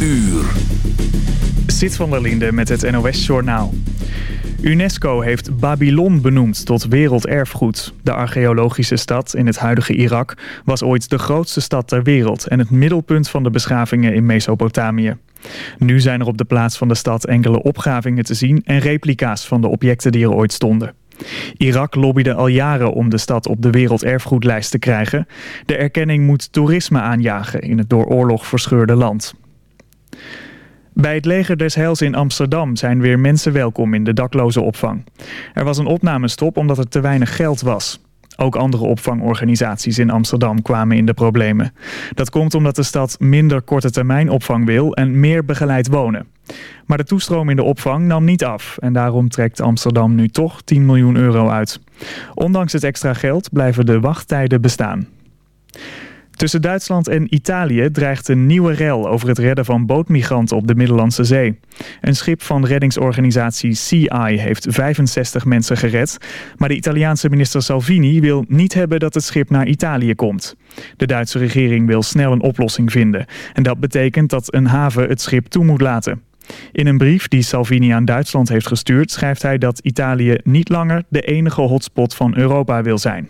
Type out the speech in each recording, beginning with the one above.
uur. Van der Linde met het NOS-journaal. UNESCO heeft Babylon benoemd tot werelderfgoed. De archeologische stad in het huidige Irak was ooit de grootste stad ter wereld... en het middelpunt van de beschavingen in Mesopotamië. Nu zijn er op de plaats van de stad enkele opgravingen te zien... en replica's van de objecten die er ooit stonden. Irak lobbyde al jaren om de stad op de werelderfgoedlijst te krijgen. De erkenning moet toerisme aanjagen in het door oorlog verscheurde land. Bij het leger des Heils in Amsterdam zijn weer mensen welkom in de dakloze opvang. Er was een opnamestop omdat er te weinig geld was. Ook andere opvangorganisaties in Amsterdam kwamen in de problemen. Dat komt omdat de stad minder korte termijn opvang wil en meer begeleid wonen. Maar de toestroom in de opvang nam niet af en daarom trekt Amsterdam nu toch 10 miljoen euro uit. Ondanks het extra geld blijven de wachttijden bestaan. Tussen Duitsland en Italië dreigt een nieuwe rel over het redden van bootmigranten op de Middellandse Zee. Een schip van reddingsorganisatie CI heeft 65 mensen gered, maar de Italiaanse minister Salvini wil niet hebben dat het schip naar Italië komt. De Duitse regering wil snel een oplossing vinden en dat betekent dat een haven het schip toe moet laten. In een brief die Salvini aan Duitsland heeft gestuurd schrijft hij dat Italië niet langer de enige hotspot van Europa wil zijn.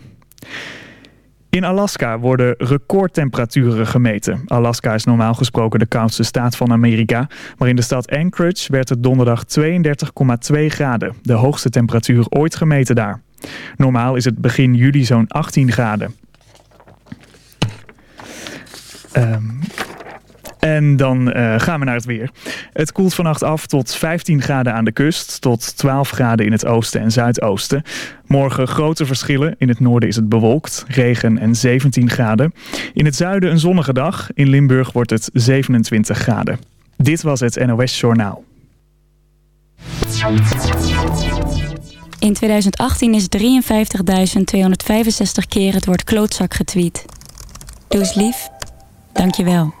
In Alaska worden recordtemperaturen gemeten. Alaska is normaal gesproken de koudste staat van Amerika. Maar in de stad Anchorage werd het donderdag 32,2 graden. De hoogste temperatuur ooit gemeten daar. Normaal is het begin juli zo'n 18 graden. Um, en dan uh, gaan we naar het weer. Het koelt vannacht af tot 15 graden aan de kust, tot 12 graden in het oosten en zuidoosten. Morgen grote verschillen. In het noorden is het bewolkt, regen en 17 graden. In het zuiden een zonnige dag. In Limburg wordt het 27 graden. Dit was het NOS Journaal. In 2018 is 53.265 keer het woord klootzak getweet. Doe eens lief. Dank je wel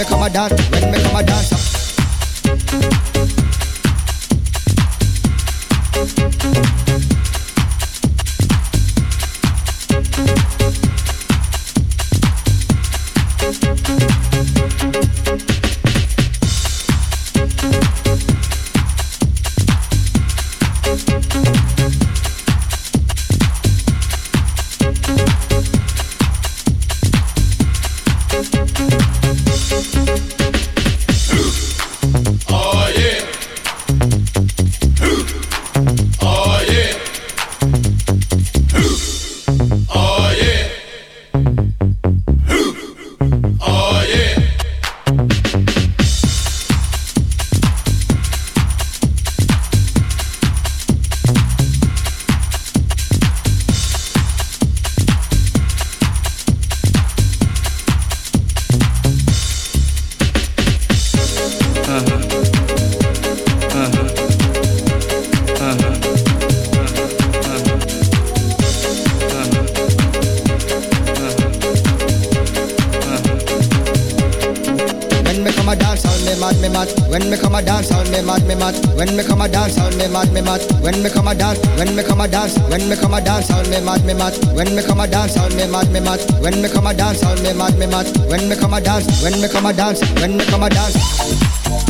me come a dance me mad. When me come a dance, all me mad, me mad. When me come a dance, all me mad, me mad. When me come a dance, when me come a dance, when me come a dance, all me mad, me mad. When me come a dance, all me mad, me mad. When me come a dance, all me mad, me mad. When me come a dance, when me come a dance, when me come a dance.